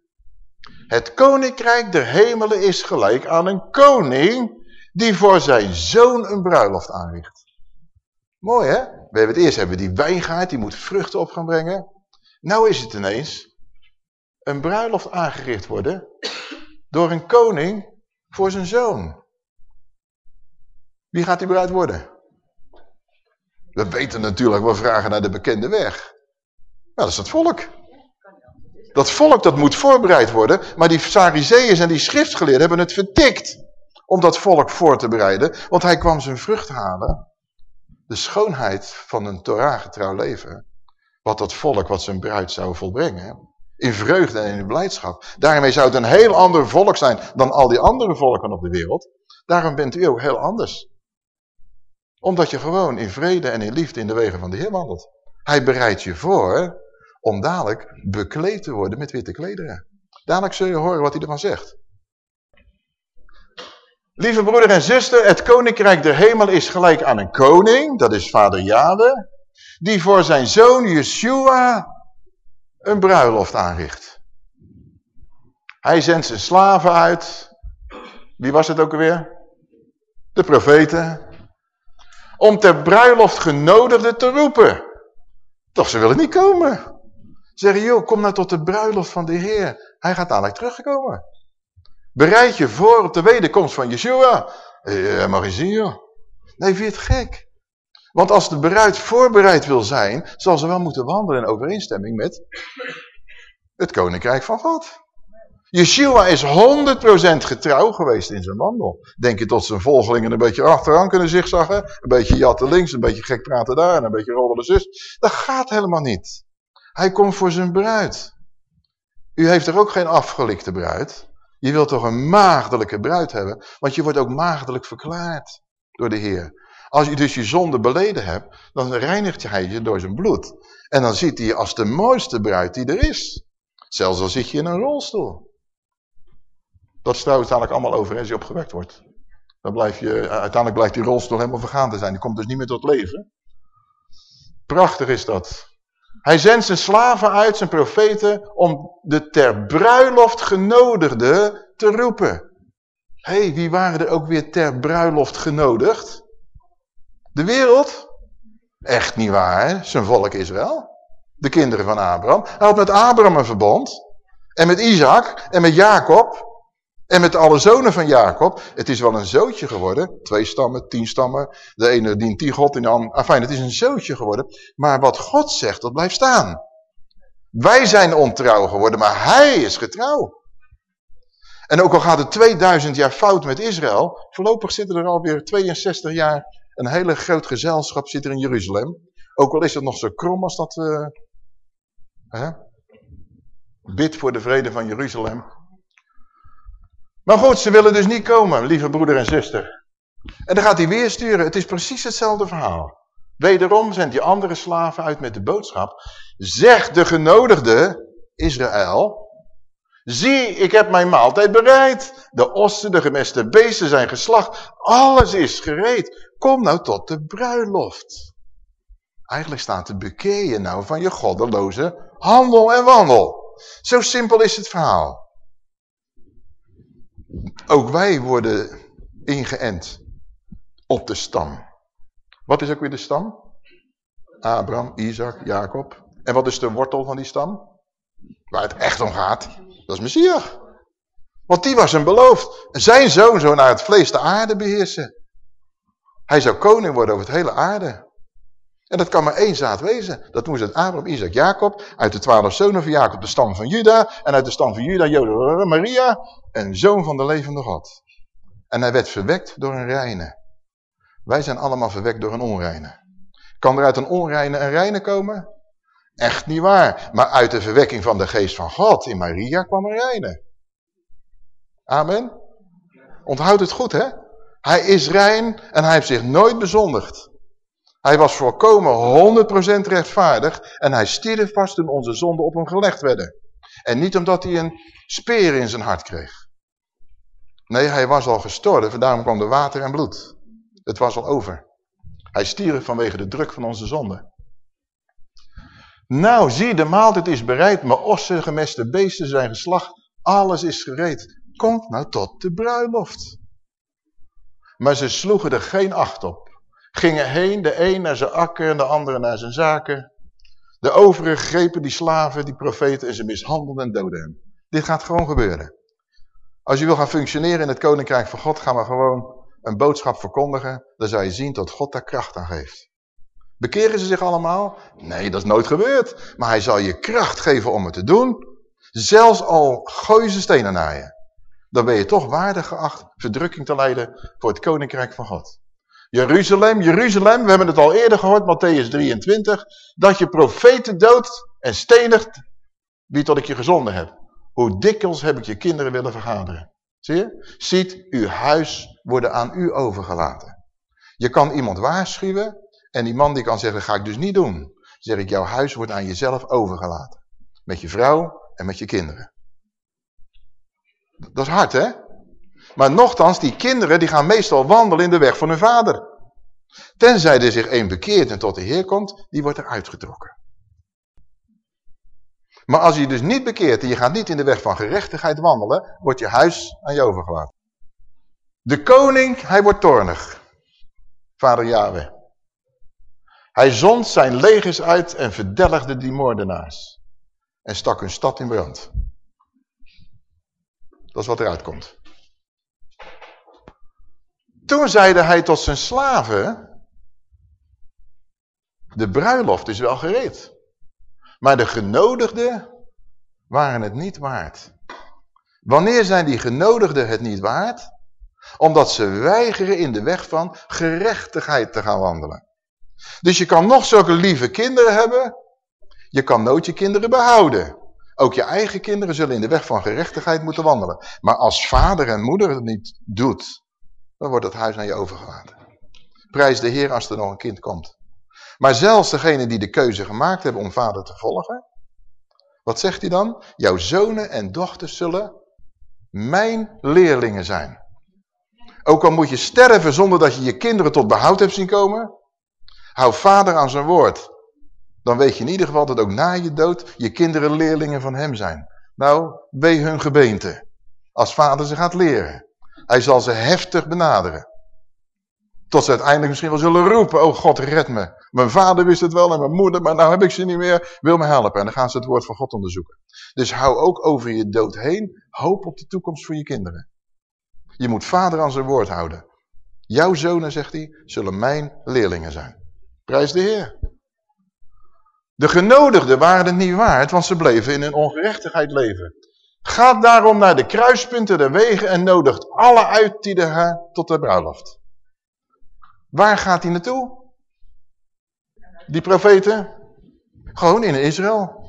Het koninkrijk der hemelen is gelijk aan een koning die voor zijn zoon een bruiloft aanricht. Mooi hè? We hebben het eerst hebben die wijngaard, die moet vruchten op gaan brengen. Nou is het ineens een bruiloft aangericht worden door een koning voor zijn zoon. Wie gaat die bruid worden? We weten natuurlijk, we vragen naar de bekende weg. Nou, dat is het volk. Dat volk dat moet voorbereid worden, maar die Sarizeeën en die schriftgeleerden hebben het vertikt om dat volk voor te bereiden. Want hij kwam zijn vrucht halen de schoonheid van een Torah-getrouw leven, wat dat volk, wat zijn bruid zou volbrengen, in vreugde en in blijdschap. Daarmee zou het een heel ander volk zijn dan al die andere volken op de wereld. Daarom bent u ook heel anders. Omdat je gewoon in vrede en in liefde in de wegen van de Heer wandelt. Hij bereidt je voor om dadelijk bekleed te worden met witte klederen. Dadelijk zul je horen wat hij ervan zegt. Lieve broeder en zuster, het koninkrijk der hemel is gelijk aan een koning, dat is vader Jade, die voor zijn zoon Yeshua een bruiloft aanricht. Hij zendt zijn slaven uit. Wie was het ook alweer? De profeten. Om ter bruiloft genodigden te roepen. Toch, ze willen niet komen. Zeggen, joh, kom nou tot de bruiloft van de Heer. Hij gaat dadelijk terugkomen. Bereid je voor op de wederkomst van Yeshua. Eh, mag je zien, joh. Nee, vind je het gek? Want als de bruid voorbereid wil zijn, zal ze wel moeten wandelen in overeenstemming met het koninkrijk van God. Yeshua is 100% getrouw geweest in zijn wandel. Denk je tot zijn volgelingen een beetje achteraan kunnen zigzaggen? Een beetje jatten links, een beetje gek praten daar en een beetje rollen zus. Dat gaat helemaal niet. Hij komt voor zijn bruid. U heeft er ook geen afgelikte bruid. Je wilt toch een maagdelijke bruid hebben? Want je wordt ook maagdelijk verklaard door de Heer. Als je dus je zonde beleden hebt, dan reinigt hij je door zijn bloed. En dan ziet hij je als de mooiste bruid die er is. Zelfs al zit je in een rolstoel. Dat trouwens uiteindelijk allemaal over als je opgewekt wordt. Dan blijf je, uiteindelijk blijft die rolstoel helemaal vergaan te zijn. Die komt dus niet meer tot leven. Prachtig is dat. Hij zendt zijn slaven uit, zijn profeten, om de ter bruiloft genodigden te roepen. Hé, hey, wie waren er ook weer ter bruiloft genodigd? De wereld? Echt niet waar, hè? zijn volk Israël. De kinderen van Abraham. Hij had met Abraham een verbond. En met Isaac en met Jacob. En met alle zonen van Jacob. Het is wel een zootje geworden. Twee stammen, tien stammen. De ene dient die God in de andere. Enfin, het is een zootje geworden. Maar wat God zegt, dat blijft staan. Wij zijn ontrouw geworden, maar hij is getrouw. En ook al gaat het 2000 jaar fout met Israël. Voorlopig zitten er alweer 62 jaar een hele groot gezelschap zit er in Jeruzalem. Ook al is het nog zo krom als dat... Uh, hè? Bid voor de vrede van Jeruzalem. Maar goed, ze willen dus niet komen, lieve broeder en zuster. En dan gaat hij weer sturen. Het is precies hetzelfde verhaal. Wederom zendt die andere slaven uit met de boodschap. Zeg de genodigde Israël, Zie, ik heb mijn maaltijd bereid. De ossen, de gemeste beesten zijn geslacht. Alles is gereed. Kom nou tot de bruiloft. Eigenlijk staat te bekeer je nou van je goddeloze handel en wandel. Zo simpel is het verhaal. Ook wij worden ingeënt op de stam. Wat is ook weer de stam? Abraham, Isaac, Jacob. En wat is de wortel van die stam? Waar het echt om gaat. Dat is Messias. Want die was hem beloofd. Zijn zoon zou naar het vlees de aarde beheersen. Hij zou koning worden over het hele aarde. En dat kan maar één zaad wezen. Dat moest uit Abraham, Isaac, Jacob. Uit de twaalf zonen van Jacob de stam van Juda. En uit de stam van Juda, Joda, Maria. Een zoon van de levende God. En hij werd verwekt door een reine. Wij zijn allemaal verwekt door een onreine. Kan er uit een onreine een reine komen? Echt niet waar. Maar uit de verwekking van de geest van God in Maria kwam een reine. Amen. Onthoud het goed, hè? Hij is rein en hij heeft zich nooit bezondigd. Hij was volkomen 100% rechtvaardig en hij stierf pas toen onze zonden op hem gelegd werden. En niet omdat hij een speer in zijn hart kreeg. Nee, hij was al gestorven, daarom kwam er water en bloed. Het was al over. Hij stierf vanwege de druk van onze zonde. Nou, zie, de maaltijd is bereid, mijn ossen, gemeste beesten zijn geslacht, alles is gereed. Komt nou tot de bruiloft. Maar ze sloegen er geen acht op. Gingen heen, de een naar zijn akker en de andere naar zijn zaken. De overigen grepen die slaven, die profeten en ze mishandelden en doden hem. Dit gaat gewoon gebeuren. Als je wil gaan functioneren in het koninkrijk van God, ga maar gewoon een boodschap verkondigen. Dan zal je zien dat God daar kracht aan geeft. Bekeren ze zich allemaal? Nee, dat is nooit gebeurd. Maar hij zal je kracht geven om het te doen. Zelfs al gooien ze stenen naar je. Dan ben je toch waardig geacht verdrukking te leiden voor het koninkrijk van God. Jeruzalem, Jeruzalem, we hebben het al eerder gehoord, Matthäus 23, dat je profeten doodt en stenigt wie tot ik je gezonden heb. Hoe dikwijls heb ik je kinderen willen vergaderen. Zie je? Ziet, uw huis worden aan u overgelaten. Je kan iemand waarschuwen en die man die kan zeggen, ga ik dus niet doen. Dan zeg ik, jouw huis wordt aan jezelf overgelaten. Met je vrouw en met je kinderen. Dat is hard, hè? Maar nochtans, die kinderen die gaan meestal wandelen in de weg van hun vader. Tenzij er zich een bekeert en tot de Heer komt, die wordt er uitgetrokken. Maar als je dus niet bekeert en je gaat niet in de weg van gerechtigheid wandelen, wordt je huis aan je overgelaten. De koning, hij wordt toornig. Vader Yahweh. Hij zond zijn legers uit en verdelgde die moordenaars. En stak hun stad in brand. Dat is wat eruit komt. Toen zeide hij tot zijn slaven, de bruiloft is wel gereed. Maar de genodigden waren het niet waard. Wanneer zijn die genodigden het niet waard? Omdat ze weigeren in de weg van gerechtigheid te gaan wandelen. Dus je kan nog zulke lieve kinderen hebben, je kan nooit je kinderen behouden. Ook je eigen kinderen zullen in de weg van gerechtigheid moeten wandelen. Maar als vader en moeder het niet doet, dan wordt het huis aan je overgelaten. Prijs de Heer als er nog een kind komt. Maar zelfs degene die de keuze gemaakt hebben om vader te volgen, wat zegt hij dan? Jouw zonen en dochters zullen mijn leerlingen zijn. Ook al moet je sterven zonder dat je je kinderen tot behoud hebt zien komen, hou vader aan zijn woord. Dan weet je in ieder geval dat ook na je dood je kinderen leerlingen van hem zijn. Nou, wee hun gebeente. Als vader ze gaat leren. Hij zal ze heftig benaderen. Tot ze uiteindelijk misschien wel zullen roepen, oh God red me. Mijn vader wist het wel en mijn moeder, maar nou heb ik ze niet meer, wil me helpen. En dan gaan ze het woord van God onderzoeken. Dus hou ook over je dood heen hoop op de toekomst voor je kinderen. Je moet vader aan zijn woord houden. Jouw zonen, zegt hij, zullen mijn leerlingen zijn. Prijs de Heer. De genodigden waren het niet waard, want ze bleven in een ongerechtigheid leven. Gaat daarom naar de kruispunten der wegen en nodigt alle uit die er tot de bruiloft. Waar gaat hij naartoe? Die profeten? Gewoon in Israël.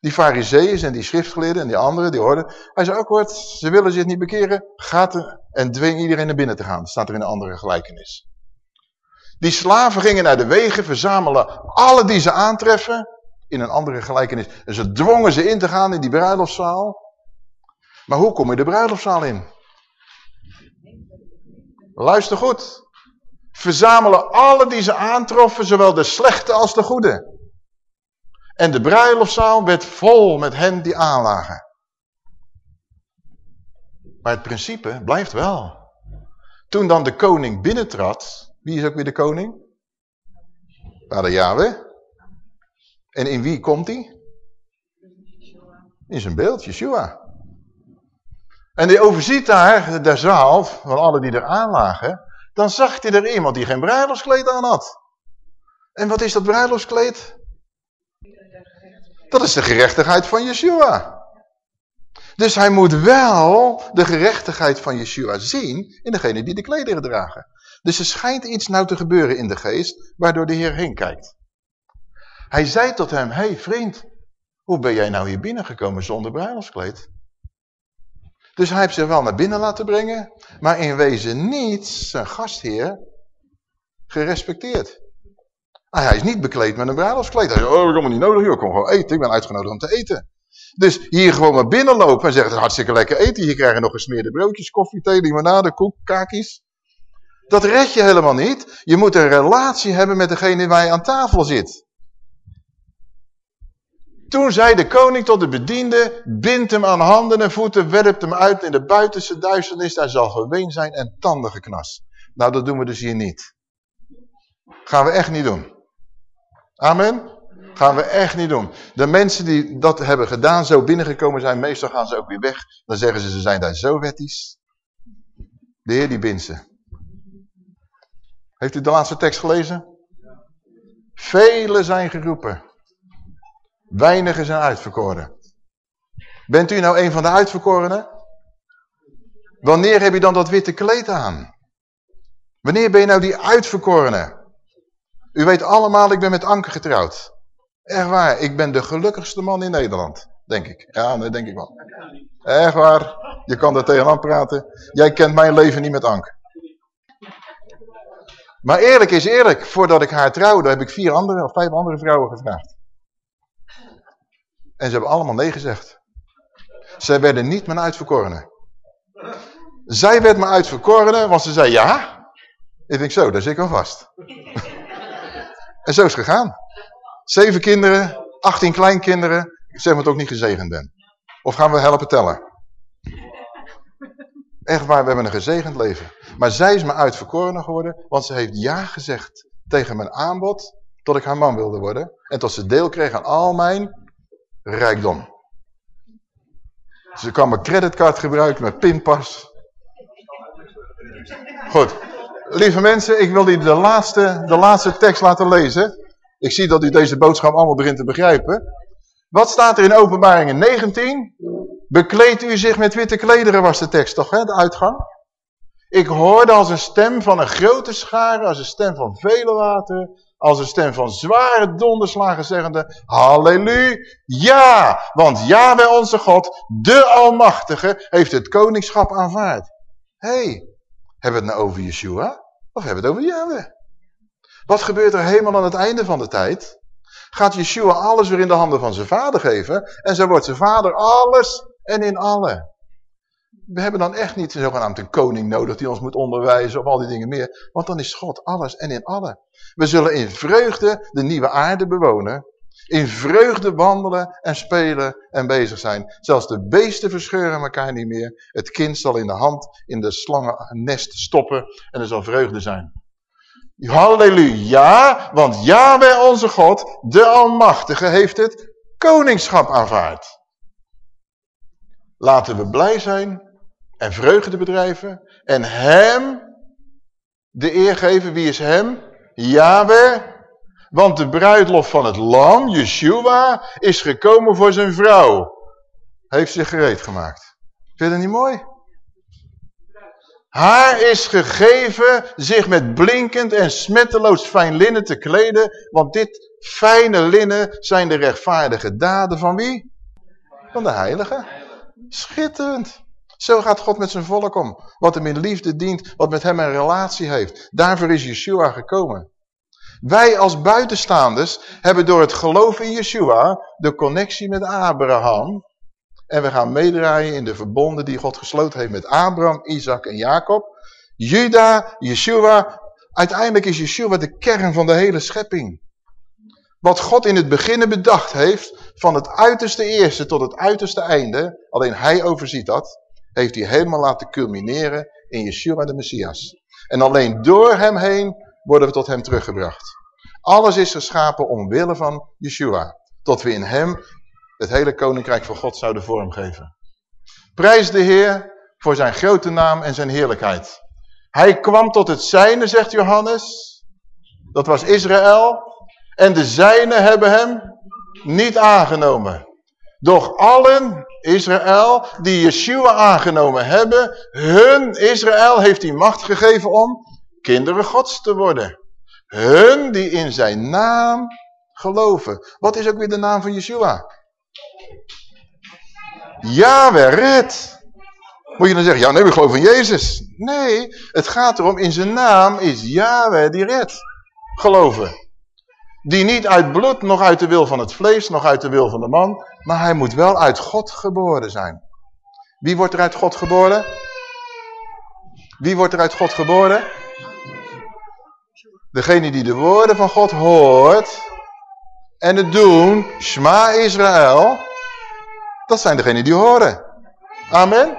Die fariseeën en die schriftgeleerden en die anderen, die hoorden. Hij zei ook, ze willen zich niet bekeren, gaat er en dwing iedereen naar binnen te gaan. Staat er in een andere gelijkenis. Die slaven gingen naar de wegen, verzamelen alle die ze aantreffen. In een andere gelijkenis. En ze dwongen ze in te gaan in die bruiloftszaal. Maar hoe kom je de bruiloftszaal in? Luister goed. Verzamelen alle die ze aantroffen, zowel de slechte als de goede. En de bruiloftszaal werd vol met hen die aanlagen. Maar het principe blijft wel. Toen dan de koning binnentrad, wie is ook weer de koning? Vader Yahweh. En in wie komt hij? In zijn beeld, Yeshua. En die overziet daar de zaal van alle die er aanlagen. Dan zag hij er iemand die geen bruiloftskleed aan had. En wat is dat bruiloftskleed? Dat is de gerechtigheid van Yeshua. Dus hij moet wel de gerechtigheid van Yeshua zien in degene die de klederen dragen. Dus er schijnt iets nou te gebeuren in de geest, waardoor de Heer heen kijkt. Hij zei tot hem, hey vriend, hoe ben jij nou hier binnengekomen zonder bruiloftskleed? Dus hij heeft zich wel naar binnen laten brengen, maar in wezen niet zijn gastheer gerespecteerd. Ah, hij is niet bekleed met een bruiloftskleed. Hij zei, oh, ik heb niet nodig, ik kom gewoon eten. Ik ben uitgenodigd om te eten. Dus hier gewoon maar binnenlopen en zeggen, het is hartstikke lekker eten. Hier krijg je nog gesmeerde broodjes, koffie, thee, limonade, koek, kakies. Dat red je helemaal niet. Je moet een relatie hebben met degene waar je aan tafel zit. Toen zei de koning tot de bediende, bind hem aan handen en voeten, werpt hem uit in de buitenste duisternis. Hij zal geween zijn en tanden geknast. Nou, dat doen we dus hier niet. Gaan we echt niet doen. Amen? Gaan we echt niet doen. De mensen die dat hebben gedaan, zo binnengekomen zijn, meestal gaan ze ook weer weg. Dan zeggen ze, ze zijn daar zo wettisch. De Heer die bindt ze. Heeft u de laatste tekst gelezen? Velen zijn geroepen. Weinigen zijn uitverkoren. Bent u nou een van de uitverkorenen? Wanneer heb je dan dat witte kleed aan? Wanneer ben je nou die uitverkorene? U weet allemaal, ik ben met Anke getrouwd. Echt waar, ik ben de gelukkigste man in Nederland, denk ik. Ja, dat denk ik wel. Echt waar, je kan er tegenaan praten. Jij kent mijn leven niet met Anke. Maar eerlijk is eerlijk, voordat ik haar trouwde, heb ik vier andere of vijf andere vrouwen gevraagd. En ze hebben allemaal nee gezegd. Zij werden niet mijn uitverkorene. Zij werd mijn uitverkorene, want ze zei ja. Ik denk zo, daar zit ik al vast. [LAUGHS] en zo is het gegaan. Zeven kinderen, achttien kleinkinderen. Zeg maar dat ik niet gezegend ben. Of gaan we helpen tellen? Echt waar, we hebben een gezegend leven. Maar zij is me uitverkoren geworden, want ze heeft ja gezegd tegen mijn aanbod, tot ik haar man wilde worden. En tot ze deel kreeg aan al mijn rijkdom. Ze kan mijn creditcard gebruiken, mijn pinpas. Goed. Lieve mensen, ik wil u de laatste, de laatste tekst laten lezen. Ik zie dat u deze boodschap allemaal begint te begrijpen. Wat staat er in openbaringen 19? Bekleed u zich met witte klederen was de tekst toch, hè? de uitgang? Ik hoorde als een stem van een grote schare, als een stem van vele water, als een stem van zware donderslagen zeggende, halleluja, want Yahweh onze God, de Almachtige, heeft het koningschap aanvaard. Hé, hey, hebben we het nou over Yeshua? Of hebben we het over Yahweh? Wat gebeurt er helemaal aan het einde van de tijd? Gaat Yeshua alles weer in de handen van zijn vader geven en zo wordt zijn vader alles en in alle. We hebben dan echt niet zogenaamd een koning nodig die ons moet onderwijzen of al die dingen meer. Want dan is God alles en in alle. We zullen in vreugde de nieuwe aarde bewonen. In vreugde wandelen en spelen en bezig zijn. Zelfs de beesten verscheuren elkaar niet meer. Het kind zal in de hand in de slangennest stoppen en er zal vreugde zijn. Halleluja, want Yahweh onze God, de Almachtige, heeft het koningschap aanvaard. Laten we blij zijn en vreugde bedrijven en hem de eer geven. Wie is hem? Yahweh. Want de bruidlof van het lam, Yeshua, is gekomen voor zijn vrouw. Heeft zich gereed gemaakt. Vind je dat niet mooi? Haar is gegeven zich met blinkend en smetteloos fijn linnen te kleden, want dit fijne linnen zijn de rechtvaardige daden van wie? Van de heilige. Schitterend. Zo gaat God met zijn volk om. Wat hem in liefde dient, wat met hem een relatie heeft. Daarvoor is Yeshua gekomen. Wij als buitenstaanders hebben door het geloof in Yeshua de connectie met Abraham. En we gaan meedraaien in de verbonden die God gesloten heeft met Abraham, Isaac en Jacob. Juda, Yeshua. Uiteindelijk is Yeshua de kern van de hele schepping. Wat God in het begin bedacht heeft, van het uiterste eerste tot het uiterste einde, alleen hij overziet dat, heeft hij helemaal laten culmineren in Yeshua de Messias. En alleen door hem heen worden we tot hem teruggebracht. Alles is geschapen omwille van Yeshua. Tot we in hem het hele koninkrijk van God zouden vormgeven. Prijs de Heer voor zijn grote naam en zijn heerlijkheid. Hij kwam tot het zijne, zegt Johannes. Dat was Israël. En de zijnen hebben hem niet aangenomen. Doch allen, Israël, die Yeshua aangenomen hebben, hun, Israël, heeft die macht gegeven om kinderen gods te worden. Hun die in zijn naam geloven. Wat is ook weer de naam van Yeshua? Yahweh, red. Moet je dan zeggen, ja nee, we geloven in Jezus. Nee, het gaat erom, in zijn naam is Yahweh die red. Geloven. Die niet uit bloed, nog uit de wil van het vlees, nog uit de wil van de man. Maar hij moet wel uit God geboren zijn. Wie wordt er uit God geboren? Wie wordt er uit God geboren? Degene die de woorden van God hoort en het doen, Shema Israël, dat zijn degenen die horen. Amen.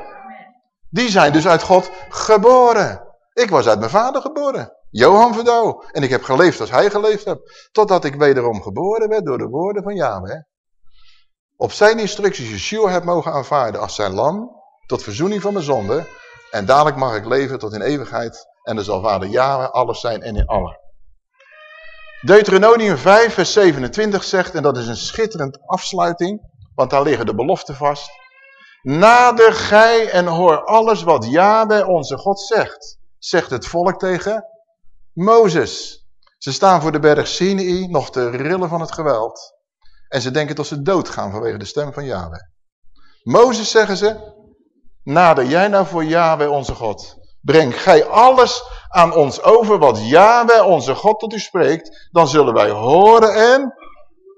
Die zijn dus uit God geboren. Ik was uit mijn vader geboren. Johan Verdouw. En ik heb geleefd als hij geleefd heeft. Totdat ik wederom geboren werd door de woorden van Yahweh. Op zijn instructies Yeshua heb mogen aanvaarden als zijn lam. Tot verzoening van mijn zonde. En dadelijk mag ik leven tot in eeuwigheid. En er zal vader Yahweh alles zijn en in alle. Deuteronomium 5 vers 27 zegt, en dat is een schitterend afsluiting. Want daar liggen de beloften vast. Nader gij en hoor alles wat Yahweh onze God zegt. Zegt het volk tegen Mozes. Ze staan voor de berg Sinai nog te rillen van het geweld. En ze denken dat ze doodgaan vanwege de stem van Yahweh. Mozes zeggen ze, nader jij nou voor Yahweh onze God. Breng gij alles aan ons over wat Yahweh onze God tot u spreekt. Dan zullen wij horen en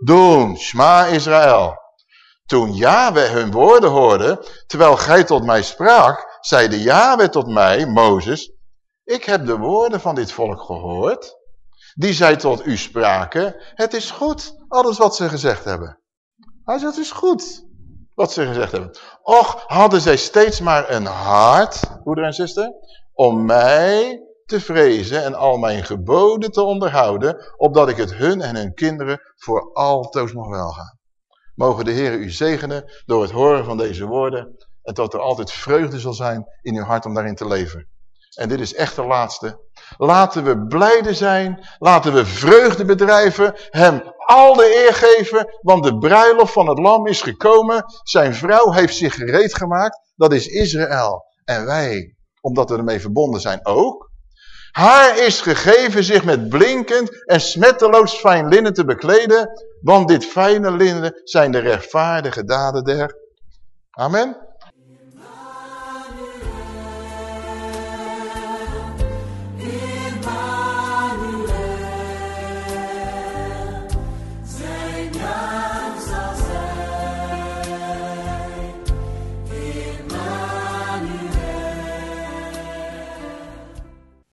doen. Shma Israël. Toen Yahweh hun woorden hoorde, terwijl gij tot mij sprak, zeide Yahweh tot mij, Mozes, ik heb de woorden van dit volk gehoord, die zij tot u spraken. Het is goed, alles wat ze gezegd hebben. Hij zegt, het is goed, wat ze gezegd hebben. Och, hadden zij steeds maar een hart, broeder en zuster, om mij te vrezen en al mijn geboden te onderhouden, opdat ik het hun en hun kinderen voor altoos nog wel ga. Mogen de Heer u zegenen door het horen van deze woorden en dat er altijd vreugde zal zijn in uw hart om daarin te leven. En dit is echt de laatste. Laten we blijde zijn, laten we vreugde bedrijven, hem al de eer geven, want de bruiloft van het lam is gekomen. Zijn vrouw heeft zich gereed gemaakt, dat is Israël. En wij, omdat we ermee verbonden zijn ook. Haar is gegeven zich met blinkend en smetteloos fijn linnen te bekleden, want dit fijne linnen zijn de rechtvaardige daden der. Amen.